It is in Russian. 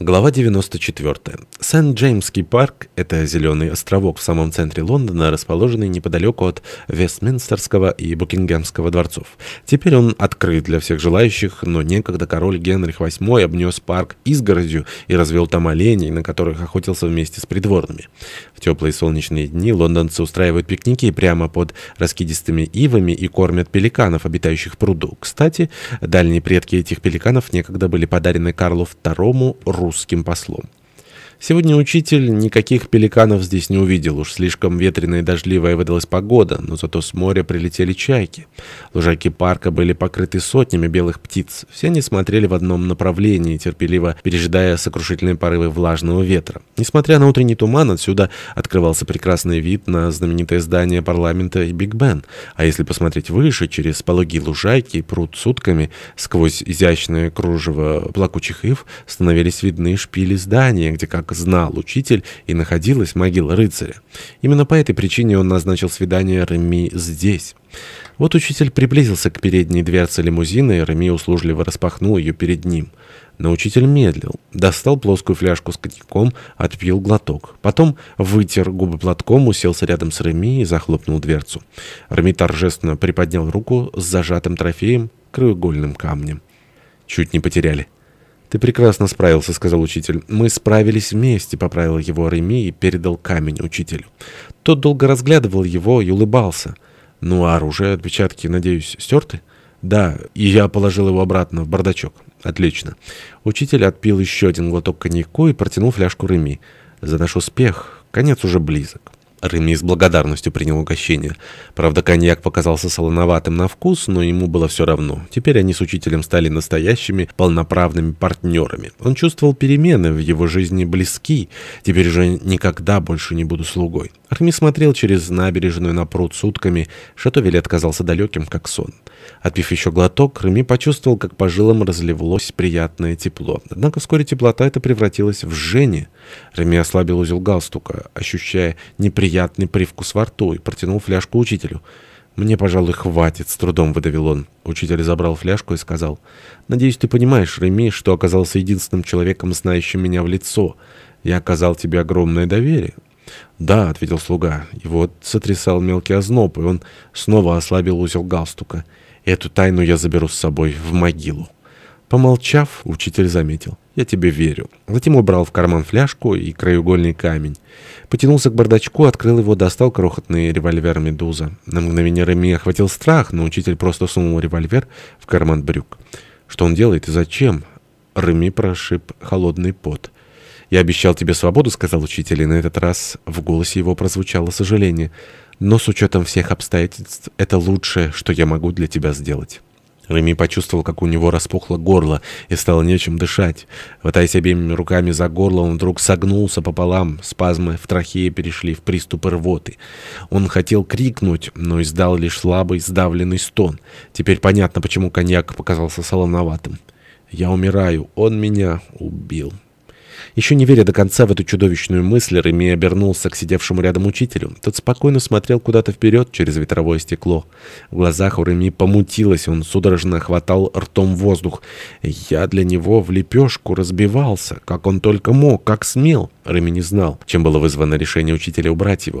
Глава 94. Сент-Джеймский парк – это зеленый островок в самом центре Лондона, расположенный неподалеку от Вестминстерского и Букингемского дворцов. Теперь он открыт для всех желающих, но некогда король Генрих VIII обнес парк изгородью и развел там оленей, на которых охотился вместе с придворными. В теплые солнечные дни лондонцы устраивают пикники прямо под раскидистыми ивами и кормят пеликанов, обитающих пруду. Кстати, дальние предки этих пеликанов некогда были подарены Карлу II Рус русским послом. Сегодня учитель никаких пеликанов здесь не увидел, уж слишком ветреная и дождливая выдалась погода, но зато с моря прилетели чайки. Лужайки парка были покрыты сотнями белых птиц. Все они смотрели в одном направлении, терпеливо пережидая сокрушительные порывы влажного ветра. Несмотря на утренний туман, отсюда открывался прекрасный вид на знаменитое здание парламента и Биг Бен. А если посмотреть выше, через пологие лужайки и пруд сутками, сквозь изящное кружево плакучих ив, становились видны шпили здания, где как знал учитель, и находилась могила рыцаря. Именно по этой причине он назначил свидание Реми здесь. Вот учитель приблизился к передней дверце лимузина, и Реми услужливо распахнул ее перед ним. Но учитель медлил, достал плоскую фляжку с коньяком, отпил глоток. Потом вытер губы платком, уселся рядом с Реми и захлопнул дверцу. Реми торжественно приподнял руку с зажатым трофеем, краеугольным камнем. Чуть не потеряли. «Ты прекрасно справился», — сказал учитель. «Мы справились вместе», — поправил его Реми и передал камень учителю. Тот долго разглядывал его и улыбался. «Ну, а оружие, отпечатки, надеюсь, стерты?» «Да, и я положил его обратно в бардачок». «Отлично». Учитель отпил еще один глоток коньяку и протянул фляжку Реми. «За наш успех. Конец уже близок». Реми с благодарностью принял угощение. Правда, коньяк показался солоноватым на вкус, но ему было все равно. Теперь они с учителем стали настоящими полноправными партнерами. Он чувствовал перемены в его жизни близки. Теперь же никогда больше не буду слугой. Реми смотрел через набережную на пруд сутками. Шато Вилет казался далеким, как сон. Отпив еще глоток, Реми почувствовал, как по жилам разливлось приятное тепло. Однако вскоре теплота эта превратилась в жжение. Реми ослабил узел галстука, ощущая неприятный привкус во рту, и протянул фляжку учителю. «Мне, пожалуй, хватит», — с трудом выдавил он. Учитель забрал фляжку и сказал, «Надеюсь, ты понимаешь, Реми, что оказался единственным человеком, знающим меня в лицо. Я оказал тебе огромное доверие». «Да», — ответил слуга. Его сотрясал мелкий озноб, и он снова ослабил узел галстука. «Эту тайну я заберу с собой в могилу». Помолчав, учитель заметил. «Я тебе верю». Затем убрал в карман фляжку и краеугольный камень. Потянулся к бардачку, открыл его, достал крохотный револьвер «Медуза». На мгновение Реми охватил страх, но учитель просто сунул револьвер в карман брюк. Что он делает и зачем? Реми прошиб холодный пот. «Я обещал тебе свободу», — сказал учитель, и на этот раз в голосе его прозвучало сожаление. «Но с учетом всех обстоятельств это лучшее, что я могу для тебя сделать». Реми почувствовал, как у него распухло горло и стало нечем дышать. Хватаясь обеими руками за горло, он вдруг согнулся пополам. Спазмы в трахее перешли в приступы рвоты. Он хотел крикнуть, но издал лишь слабый, сдавленный стон. Теперь понятно, почему коньяк показался солоноватым. «Я умираю. Он меня убил». Еще не веря до конца в эту чудовищную мысль, Реми обернулся к сидевшему рядом учителю. Тот спокойно смотрел куда-то вперед через ветровое стекло. В глазах у Реми помутилось, он судорожно хватал ртом воздух. Я для него в лепешку разбивался, как он только мог, как смел. Реми не знал, чем было вызвано решение учителя убрать его.